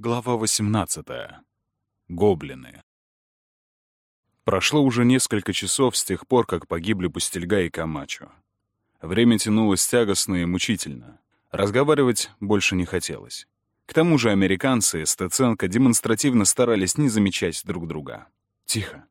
Глава 18. Гоблины. Прошло уже несколько часов с тех пор, как погибли Пустельга и Камачо. Время тянулось тягостно и мучительно. Разговаривать больше не хотелось. К тому же американцы и Стеценко демонстративно старались не замечать друг друга. «Тихо!»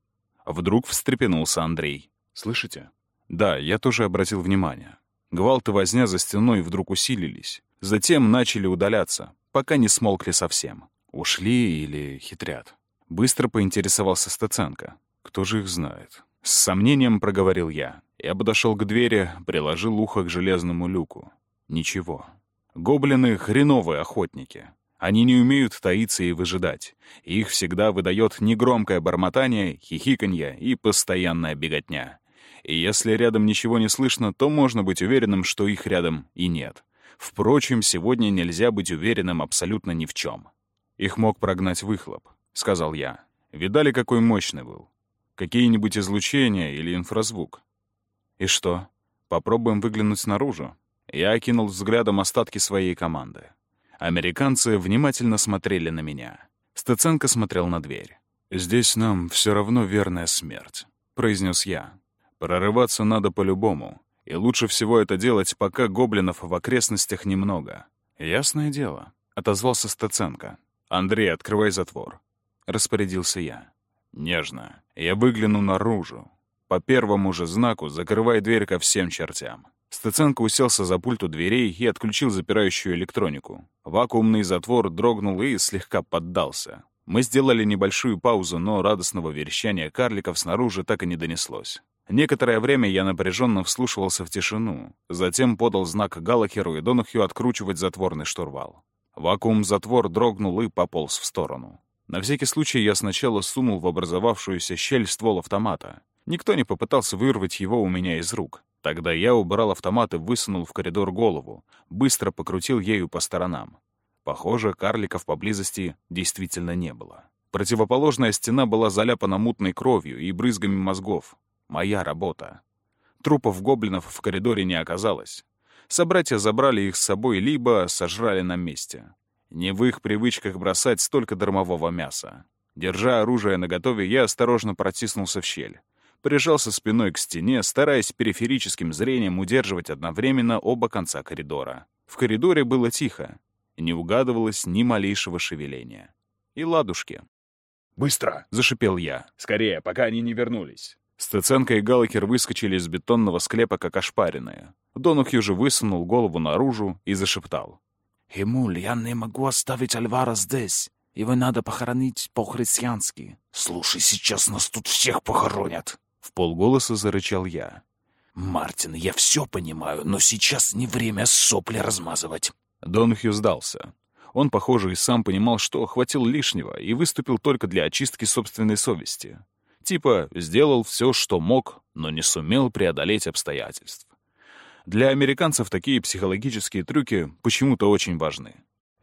Вдруг встрепенулся Андрей. «Слышите?» «Да, я тоже обратил внимание. Гвалт и возня за стеной вдруг усилились. Затем начали удаляться, пока не смолкли совсем. Ушли или хитрят? Быстро поинтересовался Стаценко. Кто же их знает? С сомнением проговорил я. Я подошел к двери, приложил ухо к железному люку. Ничего. Гоблины — хреновые охотники. Они не умеют таиться и выжидать. Их всегда выдает негромкое бормотание, хихиканье и постоянная беготня. И если рядом ничего не слышно, то можно быть уверенным, что их рядом и нет. Впрочем, сегодня нельзя быть уверенным абсолютно ни в чем. Их мог прогнать выхлоп, — сказал я. Видали, какой мощный был? Какие-нибудь излучения или инфразвук? И что? Попробуем выглянуть снаружи? Я окинул взглядом остатки своей команды. Американцы внимательно смотрели на меня. Стеценко смотрел на дверь. «Здесь нам все равно верная смерть», — произнес я. «Прорываться надо по-любому. И лучше всего это делать, пока гоблинов в окрестностях немного. «Ясное дело», — отозвался Стаценко. «Андрей, открывай затвор», — распорядился я. «Нежно. Я выгляну наружу. По первому же знаку закрывай дверь ко всем чертям». Стаценко уселся за пульт у дверей и отключил запирающую электронику. Вакуумный затвор дрогнул и слегка поддался. Мы сделали небольшую паузу, но радостного верещания карликов снаружи так и не донеслось. Некоторое время я напряженно вслушивался в тишину, затем подал знак Галахеру и Донахью откручивать затворный штурвал. Вакуум-затвор дрогнул и пополз в сторону. На всякий случай я сначала сунул в образовавшуюся щель ствол автомата. Никто не попытался вырвать его у меня из рук. Тогда я убрал автомат и высунул в коридор голову, быстро покрутил ею по сторонам. Похоже, карликов поблизости действительно не было. Противоположная стена была заляпана мутной кровью и брызгами мозгов, Моя работа. Трупов гоблинов в коридоре не оказалось. Собратья забрали их с собой либо сожрали на месте. Не в их привычках бросать столько дармового мяса. Держа оружие наготове, я осторожно протиснулся в щель. Прижался спиной к стене, стараясь периферическим зрением удерживать одновременно оба конца коридора. В коридоре было тихо. Не угадывалось ни малейшего шевеления. И ладушки. «Быстро!» — зашипел я. «Скорее, пока они не вернулись!» Стеценко и Галакер выскочили из бетонного склепа, как ошпаренные. Донухью же высунул голову наружу и зашептал. «Химуль, я не могу оставить Альвара здесь. Его надо похоронить по-христиански». «Слушай, сейчас нас тут всех похоронят!» В полголоса зарычал я. «Мартин, я все понимаю, но сейчас не время сопли размазывать». Донухью сдался. Он, похоже, и сам понимал, что хватил лишнего, и выступил только для очистки собственной совести. Типа сделал все, что мог, но не сумел преодолеть обстоятельств. Для американцев такие психологические трюки почему-то очень важны.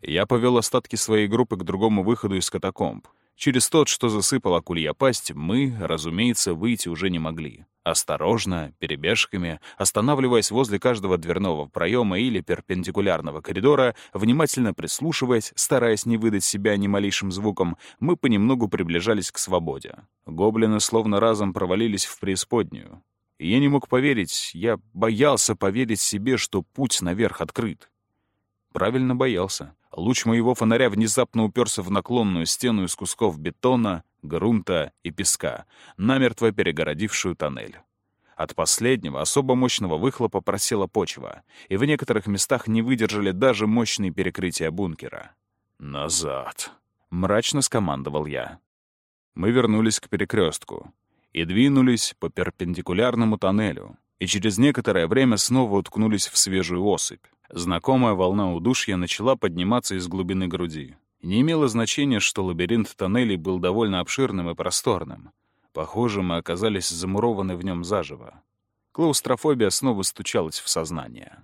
Я повел остатки своей группы к другому выходу из катакомб. Через тот, что засыпал акулья пасть, мы, разумеется, выйти уже не могли. Осторожно, перебежками, останавливаясь возле каждого дверного проема или перпендикулярного коридора, внимательно прислушиваясь, стараясь не выдать себя ни малейшим звуком, мы понемногу приближались к свободе. Гоблины словно разом провалились в преисподнюю. Я не мог поверить, я боялся поверить себе, что путь наверх открыт. Правильно боялся. Луч моего фонаря внезапно уперся в наклонную стену из кусков бетона, грунта и песка, намертво перегородившую тоннель. От последнего особо мощного выхлопа просела почва, и в некоторых местах не выдержали даже мощные перекрытия бункера. «Назад!» — мрачно скомандовал я. Мы вернулись к перекрестку и двинулись по перпендикулярному тоннелю, и через некоторое время снова уткнулись в свежую осыпь. Знакомая волна удушья начала подниматься из глубины груди. Не имело значения, что лабиринт тоннелей был довольно обширным и просторным. Похоже, мы оказались замурованы в нем заживо. Клаустрофобия снова стучалась в сознание.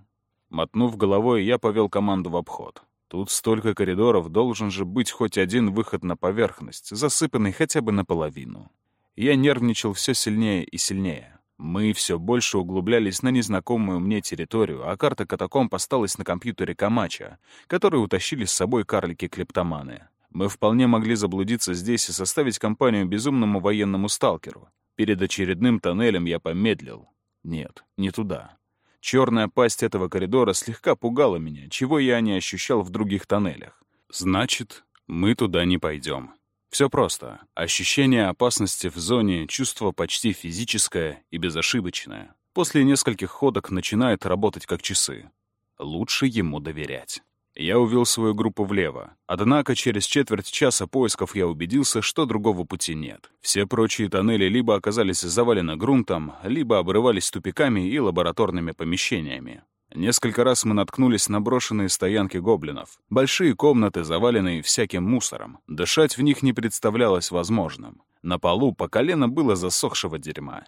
Мотнув головой, я повел команду в обход. Тут столько коридоров, должен же быть хоть один выход на поверхность, засыпанный хотя бы наполовину. Я нервничал все сильнее и сильнее. Мы все больше углублялись на незнакомую мне территорию, а карта катакомб осталась на компьютере Камача, который утащили с собой карлики-клептоманы. Мы вполне могли заблудиться здесь и составить компанию безумному военному сталкеру. Перед очередным тоннелем я помедлил. Нет, не туда. Черная пасть этого коридора слегка пугала меня, чего я не ощущал в других тоннелях. Значит, мы туда не пойдем. Все просто. Ощущение опасности в зоне, чувство почти физическое и безошибочное. После нескольких ходок начинает работать как часы. Лучше ему доверять. Я увел свою группу влево. Однако через четверть часа поисков я убедился, что другого пути нет. Все прочие тоннели либо оказались завалены грунтом, либо обрывались тупиками и лабораторными помещениями. Несколько раз мы наткнулись на брошенные стоянки гоблинов. Большие комнаты, заваленные всяким мусором. Дышать в них не представлялось возможным. На полу по колено было засохшего дерьма.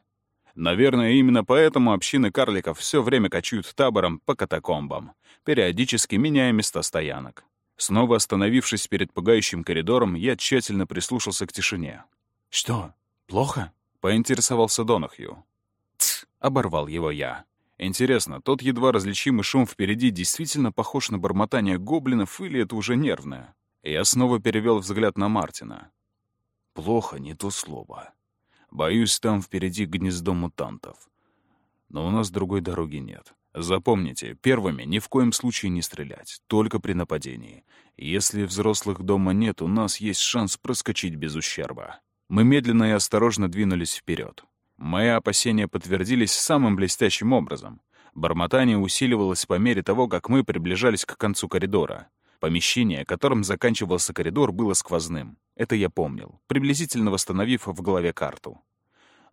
Наверное, именно поэтому общины карликов все время кочуют табором по катакомбам, периодически меняя места стоянок. Снова остановившись перед пугающим коридором, я тщательно прислушался к тишине. «Что, плохо?» — поинтересовался Донахью. «Тсс!» — оборвал его я. Интересно, тот едва различимый шум впереди действительно похож на бормотание гоблинов или это уже нервное? Я снова перевел взгляд на Мартина. «Плохо — не то слово. Боюсь, там впереди гнездо мутантов. Но у нас другой дороги нет. Запомните, первыми ни в коем случае не стрелять, только при нападении. Если взрослых дома нет, у нас есть шанс проскочить без ущерба. Мы медленно и осторожно двинулись вперед. Мои опасения подтвердились самым блестящим образом. Бормотание усиливалось по мере того, как мы приближались к концу коридора. Помещение, которым заканчивался коридор, было сквозным. Это я помнил, приблизительно восстановив в голове карту.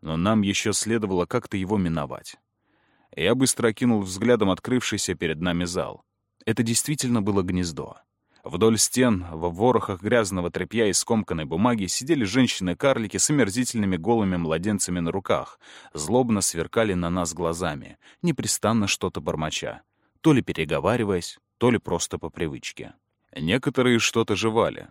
Но нам еще следовало как-то его миновать. Я быстро окинул взглядом открывшийся перед нами зал. Это действительно было гнездо. Вдоль стен, во ворохах грязного тряпья и скомканной бумаги сидели женщины-карлики с омерзительными голыми младенцами на руках, злобно сверкали на нас глазами, непрестанно что-то бормоча, то ли переговариваясь, то ли просто по привычке. Некоторые что-то жевали.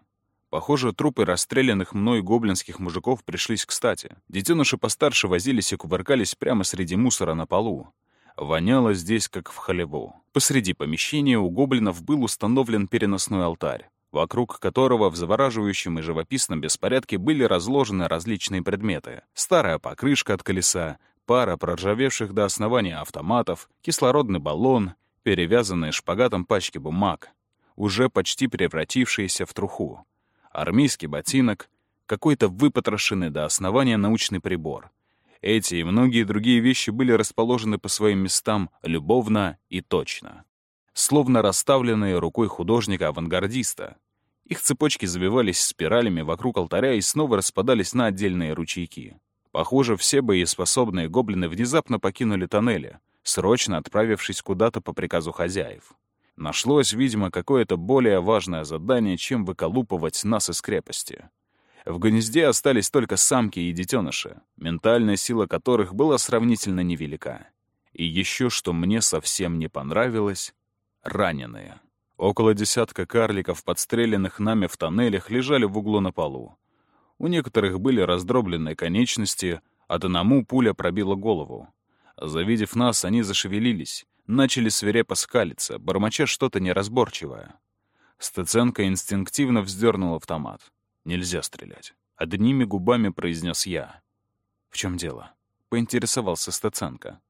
Похоже, трупы расстрелянных мной гоблинских мужиков пришлись кстати. Детеныши постарше возились и кувыркались прямо среди мусора на полу. Воняло здесь, как в халеву. Посреди помещения у гоблинов был установлен переносной алтарь, вокруг которого в завораживающем и живописном беспорядке были разложены различные предметы. Старая покрышка от колеса, пара проржавевших до основания автоматов, кислородный баллон, перевязанные шпагатом пачки бумаг, уже почти превратившиеся в труху. Армейский ботинок, какой-то выпотрошенный до основания научный прибор. Эти и многие другие вещи были расположены по своим местам любовно и точно. Словно расставленные рукой художника-авангардиста. Их цепочки завивались спиралями вокруг алтаря и снова распадались на отдельные ручейки. Похоже, все боеспособные гоблины внезапно покинули тоннели, срочно отправившись куда-то по приказу хозяев. Нашлось, видимо, какое-то более важное задание, чем выколупывать нас из крепости. В гнезде остались только самки и детеныши, ментальная сила которых была сравнительно невелика. И еще, что мне совсем не понравилось — раненые. Около десятка карликов, подстреленных нами в тоннелях, лежали в углу на полу. У некоторых были раздробленные конечности, одному пуля пробила голову. Завидев нас, они зашевелились, начали свирепо скалиться, бормоча что-то неразборчивое. Стеценко инстинктивно вздернул автомат. «Нельзя стрелять». Одними губами произнес я. «В чем дело?» — поинтересовался Стеценко.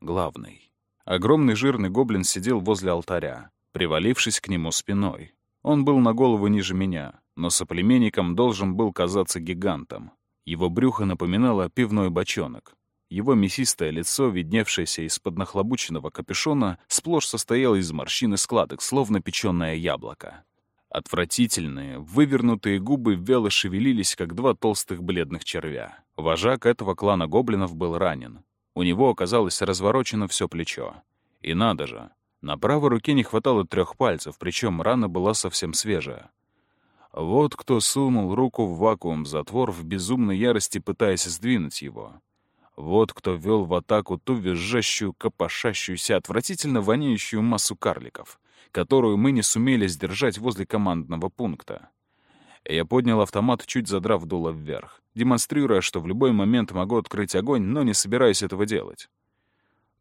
«Главный». Огромный жирный гоблин сидел возле алтаря, привалившись к нему спиной. Он был на голову ниже меня, но соплеменником должен был казаться гигантом. Его брюхо напоминало пивной бочонок, его мясистое лицо, видневшееся из-под нахлобученного капюшона, сплошь состояло из морщин и складок, словно печёное яблоко. Отвратительные, вывернутые губы вяло шевелились, как два толстых бледных червя. Вожак этого клана гоблинов был ранен. У него оказалось разворочено все плечо. И надо же, на правой руке не хватало трех пальцев, причем рана была совсем свежая. Вот кто сунул руку в вакуум-затвор в безумной ярости, пытаясь сдвинуть его. Вот кто вел в атаку ту визжащую, копошащуюся, отвратительно воняющую массу карликов, которую мы не сумели сдержать возле командного пункта. Я поднял автомат, чуть задрав дуло вверх, демонстрируя, что в любой момент могу открыть огонь, но не собираюсь этого делать.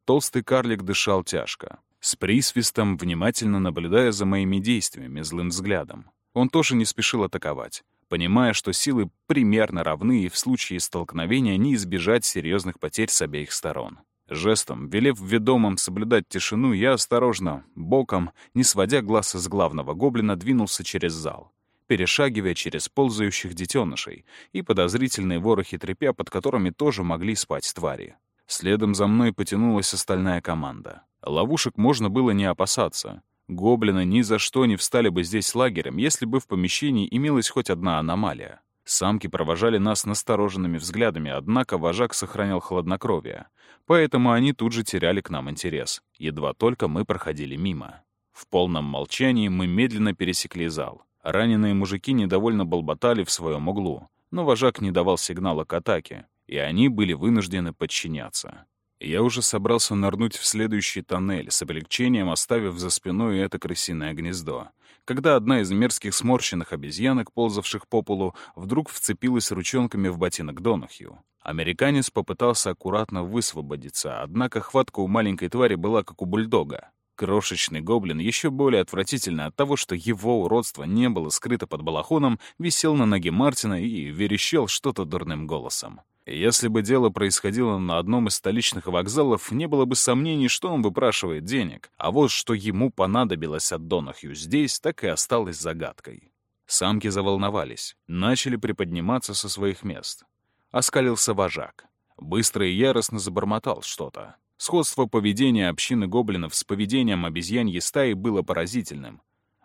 Толстый карлик дышал тяжко, с присвистом, внимательно наблюдая за моими действиями злым взглядом. Он тоже не спешил атаковать, понимая, что силы примерно равны и в случае столкновения не избежать серьезных потерь с обеих сторон. Жестом, велев ведомым соблюдать тишину, я осторожно, боком, не сводя глаз с главного гоблина, двинулся через зал, перешагивая через ползающих детенышей и подозрительные ворохи тряпя, под которыми тоже могли спать твари. Следом за мной потянулась остальная команда. Ловушек можно было не опасаться. Гоблины ни за что не встали бы здесь лагерем, если бы в помещении имелась хоть одна аномалия. Самки провожали нас настороженными взглядами, однако вожак сохранял хладнокровие. Поэтому они тут же теряли к нам интерес, едва только мы проходили мимо. В полном молчании мы медленно пересекли зал. Раненые мужики недовольно болботали в своем углу, но вожак не давал сигнала к атаке, и они были вынуждены подчиняться. Я уже собрался нырнуть в следующий тоннель, с облегчением оставив за спиной это крысиное гнездо, когда одна из мерзких сморщенных обезьянок, ползавших по полу, вдруг вцепилась ручонками в ботинок Донахью. Американец попытался аккуратно высвободиться, однако хватка у маленькой твари была как у бульдога. Крошечный гоблин, еще более отвратительно от того, что его уродство не было скрыто под балахоном, висел на ноге Мартина и верещал что-то дурным голосом. Если бы дело происходило на одном из столичных вокзалов, не было бы сомнений, что он выпрашивает денег. А вот что ему понадобилось от Донахью здесь, так и осталось загадкой. Самки заволновались, начали приподниматься со своих мест. Оскалился вожак. Быстро и яростно забормотал что-то. Сходство поведения общины гоблинов с поведением обезьяньей стаи было поразительным.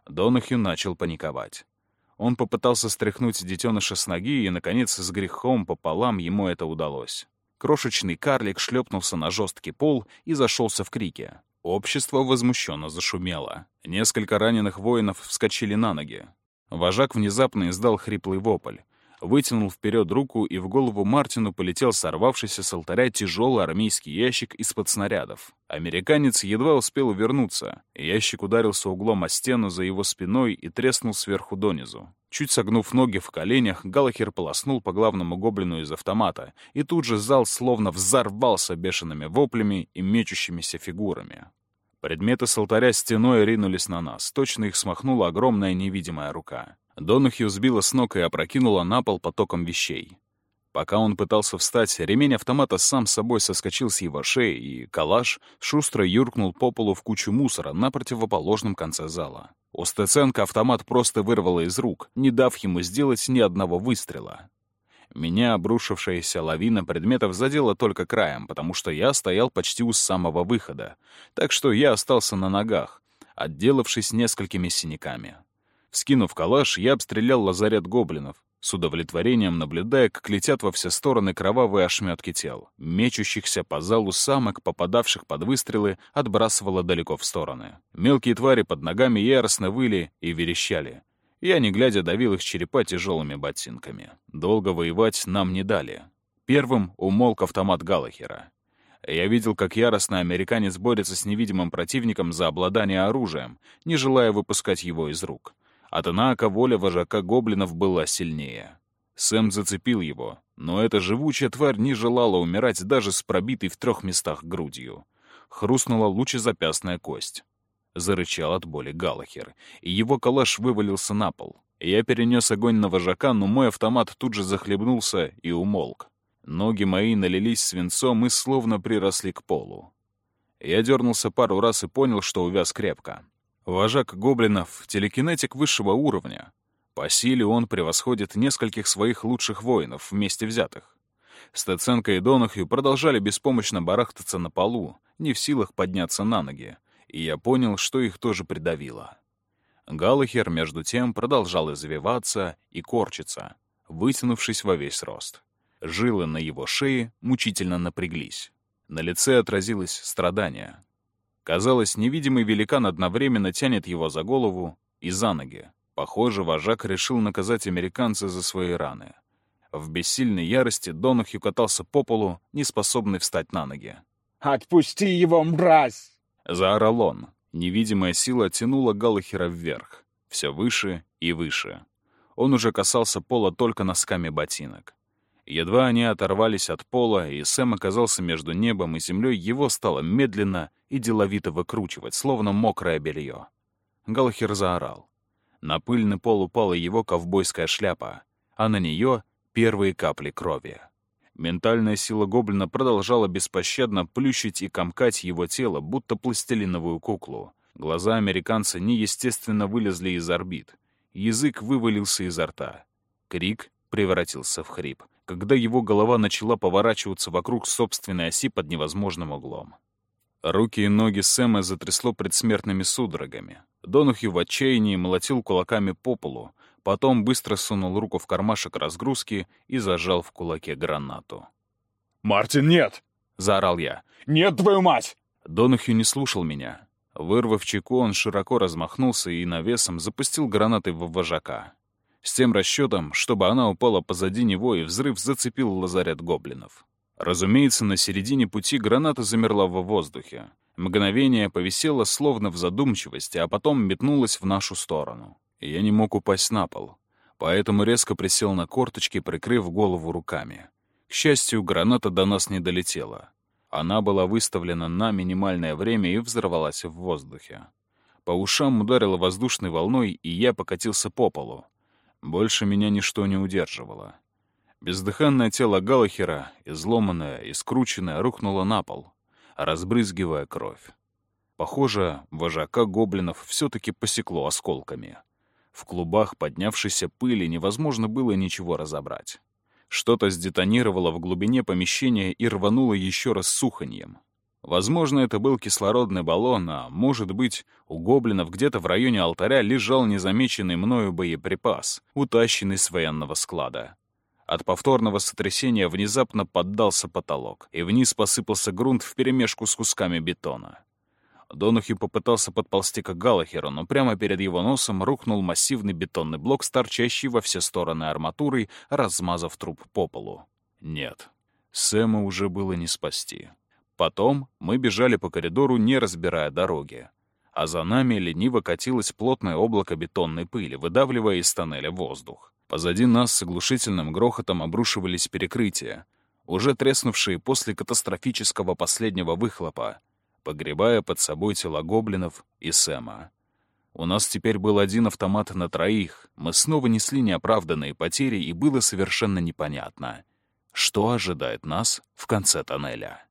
Донахью начал паниковать. Он попытался стряхнуть детеныша с ноги, и, наконец, с грехом пополам ему это удалось. Крошечный карлик шлепнулся на жесткий пол и зашелся в крике. Общество возмущенно зашумело. Несколько раненых воинов вскочили на ноги. Вожак внезапно издал хриплый вопль вытянул вперед руку, и в голову Мартину полетел сорвавшийся с алтаря тяжелый армейский ящик из-под снарядов. Американец едва успел увернуться. Ящик ударился углом о стену за его спиной и треснул сверху донизу. Чуть согнув ноги в коленях, Галахер полоснул по главному гоблину из автомата, и тут же зал словно взорвался бешеными воплями и мечущимися фигурами. Предметы с алтаря стеной ринулись на нас. Точно их смахнула огромная невидимая рука. Донахью сбила с ног и опрокинула на пол потоком вещей. Пока он пытался встать, ремень автомата сам собой соскочил с его шеи, и калаш шустро юркнул по полу в кучу мусора на противоположном конце зала. У Стеценко автомат просто вырвало из рук, не дав ему сделать ни одного выстрела. Меня обрушившаяся лавина предметов задела только краем, потому что я стоял почти у самого выхода, так что я остался на ногах, отделавшись несколькими синяками. Скинув калаш, я обстрелял лазарет гоблинов, с удовлетворением наблюдая, как летят во все стороны кровавые ошметки тел. Мечущихся по залу самок, попадавших под выстрелы, отбрасывало далеко в стороны. Мелкие твари под ногами яростно выли и верещали. Я, не глядя, давил их черепа тяжелыми ботинками. Долго воевать нам не дали. Первым умолк автомат Галахера. Я видел, как яростно американец борется с невидимым противником за обладание оружием, не желая выпускать его из рук. Однако воля вожака гоблинов была сильнее. Сэм зацепил его, но эта живучая тварь не желала умирать даже с пробитой в трех местах грудью. Хрустнула лучезапястная кость. Зарычал от боли Галахер, и его калаш вывалился на пол. Я перенес огонь на вожака, но мой автомат тут же захлебнулся и умолк. Ноги мои налились свинцом и словно приросли к полу. Я дернулся пару раз и понял, что увяз крепко. Вожак гоблинов — телекинетик высшего уровня. По силе он превосходит нескольких своих лучших воинов, вместе взятых. Стеценко и Донахью продолжали беспомощно барахтаться на полу, не в силах подняться на ноги, и я понял, что их тоже придавило. Галахер, между тем, продолжал извиваться и корчиться, вытянувшись во весь рост. Жилы на его шее мучительно напряглись. На лице отразилось страдание. Казалось, невидимый великан одновременно тянет его за голову и за ноги. Похоже, вожак решил наказать американца за свои раны. В бессильной ярости Донахью катался по полу, не способный встать на ноги. «Отпусти его, мразь!» — заорал он. Невидимая сила тянула Галлахера вверх, все выше и выше. Он уже касался пола только носками ботинок. Едва они оторвались от пола, и Сэм оказался между небом и землей, его стало медленно и деловито выкручивать, словно мокрое белье. Галахер заорал. На пыльный пол упала его ковбойская шляпа, а на нее первые капли крови. Ментальная сила гоблина продолжала беспощадно плющить и комкать его тело, будто пластилиновую куклу. Глаза американца неестественно вылезли из орбит. Язык вывалился изо рта. Крик превратился в хрип, когда его голова начала поворачиваться вокруг собственной оси под невозможным углом. Руки и ноги Сэма затрясло предсмертными судорогами. Донухью в отчаянии молотил кулаками по полу, потом быстро сунул руку в кармашек разгрузки и зажал в кулаке гранату. «Мартин, нет!» — заорал я. «Нет, твою мать!» Донухью не слушал меня. Вырвав чеку, он широко размахнулся и навесом запустил гранатой в вожака. С тем расчетом, чтобы она упала позади него, и взрыв зацепил лазарет гоблинов. Разумеется, на середине пути граната замерла во воздухе. Мгновение повисело словно в задумчивости, а потом метнулась в нашу сторону. Я не мог упасть на пол, поэтому резко присел на корточки, прикрыв голову руками. К счастью, граната до нас не долетела. Она была выставлена на минимальное время и взорвалась в воздухе. По ушам ударило воздушной волной, и я покатился по полу. Больше меня ничто не удерживало. Бездыханное тело Галахера, изломанное и скрученное, рухнуло на пол, разбрызгивая кровь. Похоже, вожака гоблинов все-таки посекло осколками. В клубах поднявшейся пыли невозможно было ничего разобрать. Что-то сдетонировало в глубине помещения и рвануло еще раз суханьем. Возможно, это был кислородный баллон, а может быть, у гоблинов где-то в районе алтаря лежал незамеченный мною боеприпас, утащенный с военного склада. От повторного сотрясения внезапно поддался потолок, и вниз посыпался грунт вперемешку с кусками бетона. Донухью попытался подползти к Галахеру, но прямо перед его носом рухнул массивный бетонный блок с во все стороны арматурой, размазав труп по полу. Нет, Сэма уже было не спасти. Потом мы бежали по коридору, не разбирая дороги. А за нами лениво катилось плотное облако бетонной пыли, выдавливая из тоннеля воздух. Позади нас с оглушительным грохотом обрушивались перекрытия, уже треснувшие после катастрофического последнего выхлопа, погребая под собой тела гоблинов и Сэма. У нас теперь был один автомат на троих, мы снова несли неоправданные потери, и было совершенно непонятно, что ожидает нас в конце тоннеля.